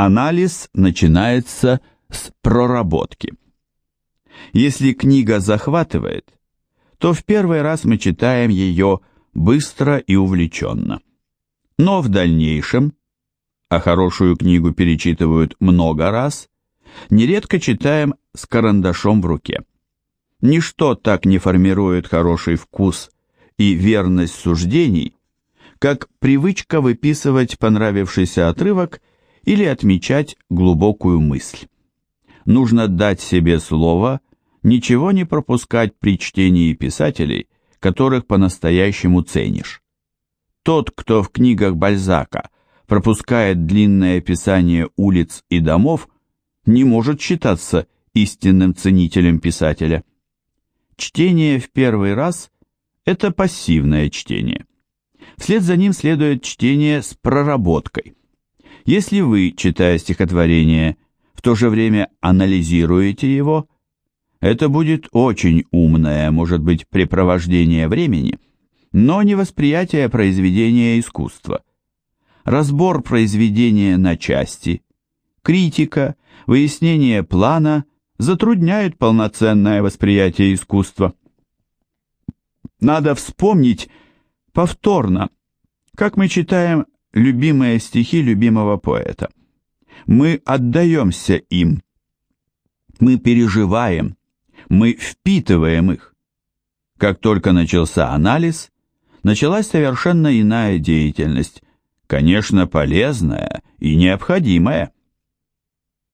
Анализ начинается с проработки. Если книга захватывает, то в первый раз мы читаем ее быстро и увлеченно. Но в дальнейшем, а хорошую книгу перечитывают много раз, нередко читаем с карандашом в руке. Ничто так не формирует хороший вкус и верность суждений, как привычка выписывать понравившийся отрывок или отмечать глубокую мысль. Нужно дать себе слово ничего не пропускать при чтении писателей, которых по-настоящему ценишь. Тот, кто в книгах Бальзака пропускает длинное описание улиц и домов, не может считаться истинным ценителем писателя. Чтение в первый раз – это пассивное чтение. Вслед за ним следует чтение с проработкой. Если вы, читая стихотворение, в то же время анализируете его, это будет очень умное, может быть, препровождение времени, но не восприятие произведения искусства. Разбор произведения на части, критика, выяснение плана затрудняют полноценное восприятие искусства. Надо вспомнить повторно, как мы читаем любимые стихи любимого поэта. Мы отдаемся им, мы переживаем, мы впитываем их. Как только начался анализ, началась совершенно иная деятельность, конечно, полезная и необходимая.